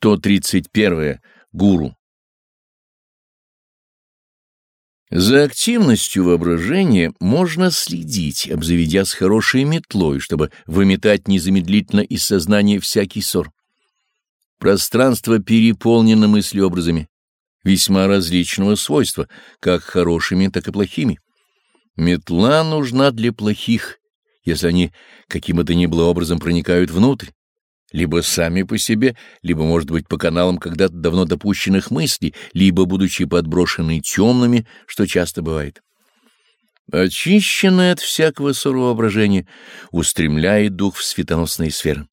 131. Гуру. За активностью воображения можно следить, обзаведя с хорошей метлой, чтобы выметать незамедлительно из сознания всякий ссор. Пространство переполнено мыслеобразами весьма различного свойства, как хорошими, так и плохими. Метла нужна для плохих, если они каким бы то ни было образом проникают внутрь либо сами по себе, либо, может быть, по каналам когда-то давно допущенных мыслей, либо будучи подброшены темными, что часто бывает. Очищенное от всякого ссора устремляет дух в светоносные сферы.